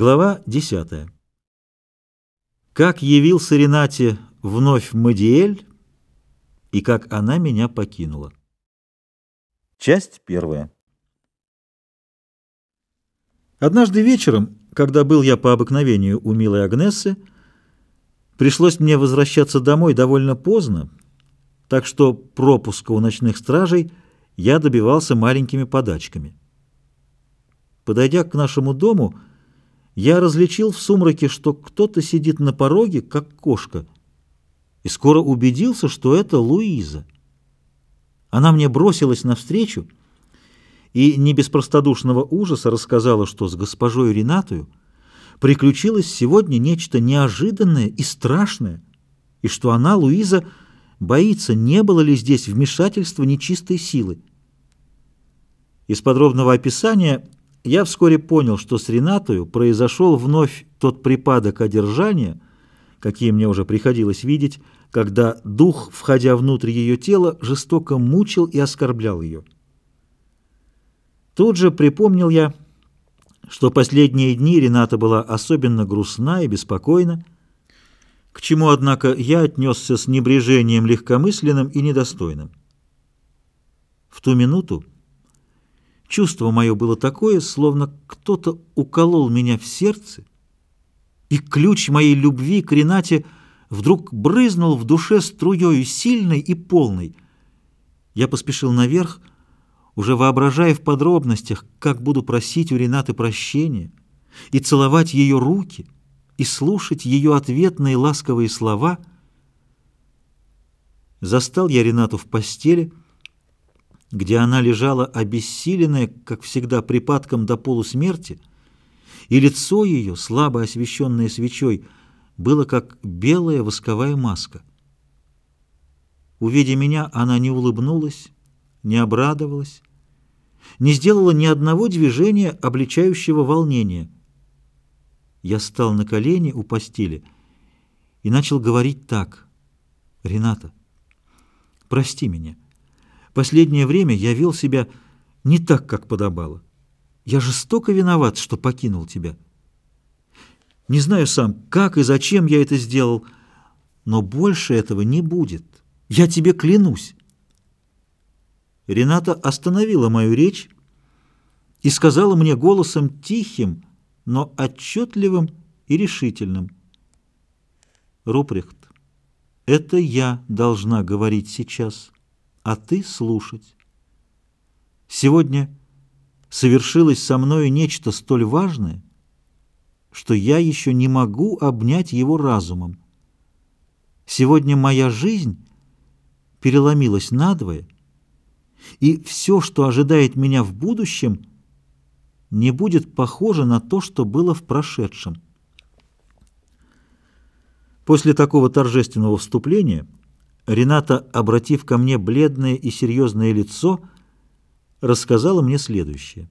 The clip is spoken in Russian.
Глава 10. Как явился Ренате вновь Мадиэль и как она меня покинула. Часть первая. Однажды вечером, когда был я по обыкновению у милой Агнессы, пришлось мне возвращаться домой довольно поздно, так что пропуска у ночных стражей я добивался маленькими подачками. Подойдя к нашему дому, я различил в сумраке, что кто-то сидит на пороге, как кошка, и скоро убедился, что это Луиза. Она мне бросилась навстречу и не без простодушного ужаса рассказала, что с госпожой Ренатою приключилось сегодня нечто неожиданное и страшное, и что она, Луиза, боится, не было ли здесь вмешательства нечистой силы. Из подробного описания я вскоре понял, что с Ренатою произошел вновь тот припадок одержания, какие мне уже приходилось видеть, когда дух, входя внутрь ее тела, жестоко мучил и оскорблял ее. Тут же припомнил я, что последние дни Рената была особенно грустна и беспокойна, к чему, однако, я отнесся с небрежением легкомысленным и недостойным. В ту минуту Чувство мое было такое, словно кто-то уколол меня в сердце, и ключ моей любви к Ренате вдруг брызнул в душе струей сильной и полной. Я поспешил наверх, уже воображая в подробностях, как буду просить у Ренаты прощения, и целовать ее руки, и слушать ее ответные ласковые слова. Застал я Ренату в постели, где она лежала обессиленная, как всегда, припадком до полусмерти, и лицо ее, слабо освещенное свечой, было как белая восковая маска. Увидя меня, она не улыбнулась, не обрадовалась, не сделала ни одного движения, обличающего волнения. Я стал на колени у постели и начал говорить так. «Рената, прости меня». Последнее время я вел себя не так, как подобало. Я жестоко виноват, что покинул тебя. Не знаю сам, как и зачем я это сделал, но больше этого не будет. Я тебе клянусь. Рената остановила мою речь и сказала мне голосом тихим, но отчетливым и решительным. Рупрехт, это я должна говорить сейчас а ты слушать. Сегодня совершилось со мною нечто столь важное, что я еще не могу обнять его разумом. Сегодня моя жизнь переломилась надвое, и все, что ожидает меня в будущем, не будет похоже на то, что было в прошедшем. После такого торжественного вступления – Рената, обратив ко мне бледное и серьезное лицо, рассказала мне следующее.